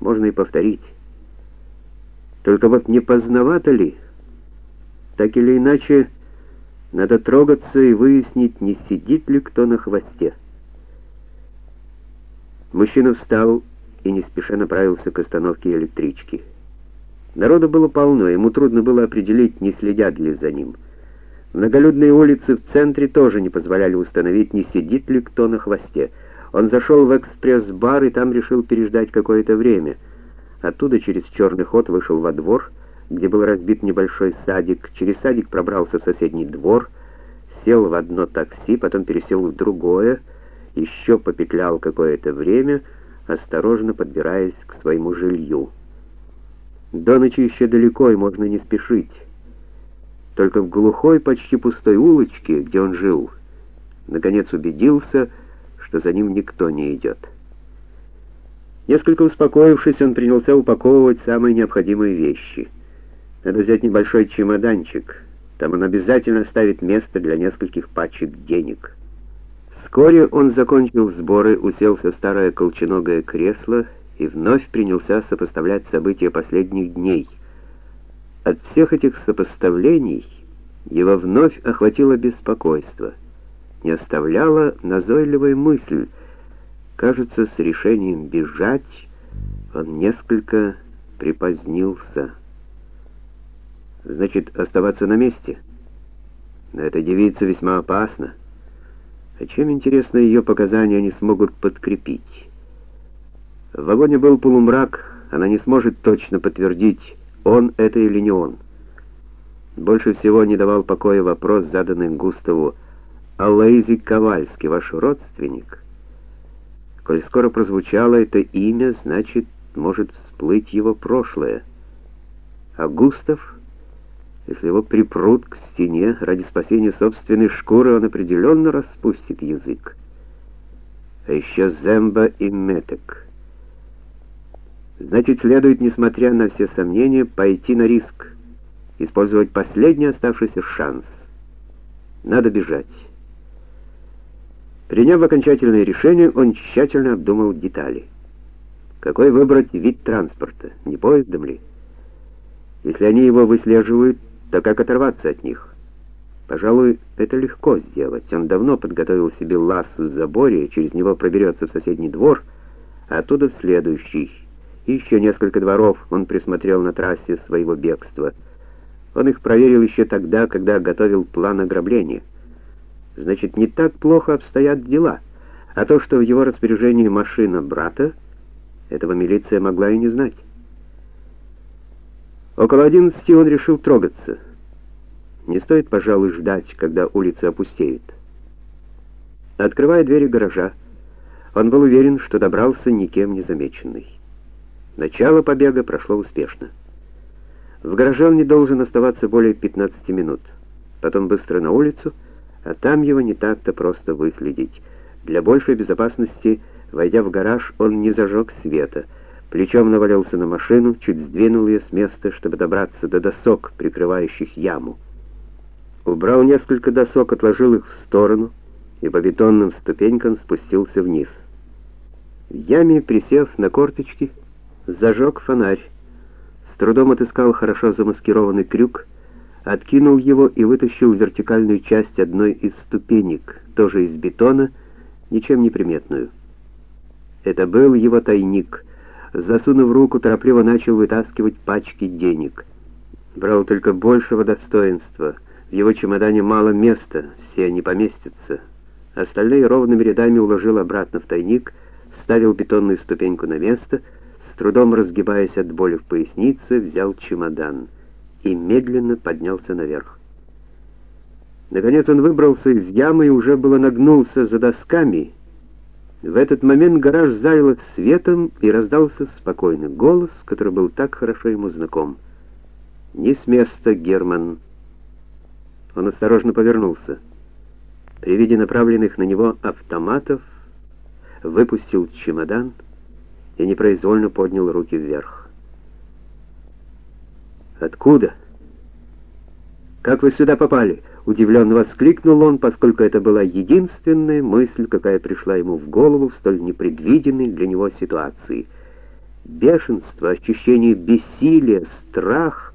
можно и повторить. Только вот не поздновато ли? Так или иначе, надо трогаться и выяснить, не сидит ли кто на хвосте. Мужчина встал и не спеша направился к остановке электрички. Народу было полно, ему трудно было определить, не следят ли за ним. Многолюдные улицы в центре тоже не позволяли установить, не сидит ли кто на хвосте. Он зашел в экспресс-бар и там решил переждать какое-то время. Оттуда через черный ход вышел во двор, где был разбит небольшой садик. Через садик пробрался в соседний двор, сел в одно такси, потом пересел в другое, еще попетлял какое-то время, осторожно подбираясь к своему жилью. До ночи еще далеко, и можно не спешить. Только в глухой, почти пустой улочке, где он жил, наконец убедился, что за ним никто не идет. Несколько успокоившись, он принялся упаковывать самые необходимые вещи. Надо взять небольшой чемоданчик. Там он обязательно оставит место для нескольких пачек денег. Вскоре он закончил сборы, уселся в старое колченогое кресло и вновь принялся сопоставлять события последних дней. От всех этих сопоставлений его вновь охватило беспокойство. Не оставляла назойливая мысль. Кажется, с решением бежать он несколько припозднился. Значит, оставаться на месте? Но эта девица весьма опасна. А чем, интересно, ее показания они смогут подкрепить? В вагоне был полумрак, она не сможет точно подтвердить, он это или не он. Больше всего не давал покоя вопрос, заданный Густаву, «Аллаизи Ковальский, ваш родственник?» Коль скоро прозвучало это имя, значит, может всплыть его прошлое. А Густав, если его припрут к стене ради спасения собственной шкуры, он определенно распустит язык. А еще Земба и Метек — Значит, следует, несмотря на все сомнения, пойти на риск, использовать последний оставшийся шанс. Надо бежать. Приняв окончательное решение, он тщательно обдумал детали. Какой выбрать вид транспорта? Не поездом ли? Если они его выслеживают, то как оторваться от них? Пожалуй, это легко сделать. Он давно подготовил себе лаз в заборе, через него проберется в соседний двор, а оттуда в следующий — еще несколько дворов он присмотрел на трассе своего бегства. Он их проверил еще тогда, когда готовил план ограбления. Значит, не так плохо обстоят дела. А то, что в его распоряжении машина брата, этого милиция могла и не знать. Около одиннадцати он решил трогаться. Не стоит, пожалуй, ждать, когда улицы опустеют. Открывая двери гаража, он был уверен, что добрался никем не замеченный. Начало побега прошло успешно. В гараже он не должен оставаться более 15 минут. Потом быстро на улицу, а там его не так-то просто выследить. Для большей безопасности, войдя в гараж, он не зажег света. Плечом навалился на машину, чуть сдвинул ее с места, чтобы добраться до досок, прикрывающих яму. Убрал несколько досок, отложил их в сторону и по бетонным ступенькам спустился вниз. В яме, присев на корточки, зажег фонарь, с трудом отыскал хорошо замаскированный крюк, откинул его и вытащил вертикальную часть одной из ступенек, тоже из бетона, ничем не приметную. Это был его тайник. Засунув руку, торопливо начал вытаскивать пачки денег. Брал только большего достоинства. В его чемодане мало места, все не поместятся. Остальные ровными рядами уложил обратно в тайник, ставил бетонную ступеньку на место — трудом разгибаясь от боли в пояснице, взял чемодан и медленно поднялся наверх. Наконец он выбрался из ямы и уже было нагнулся за досками. В этот момент гараж залило светом и раздался спокойный голос, который был так хорошо ему знаком. «Не с места, Герман!» Он осторожно повернулся. При виде направленных на него автоматов выпустил чемодан — и непроизвольно поднял руки вверх. «Откуда? Как вы сюда попали?» Удивленно воскликнул он, поскольку это была единственная мысль, какая пришла ему в голову в столь непредвиденной для него ситуации. Бешенство, ощущение бессилия, страх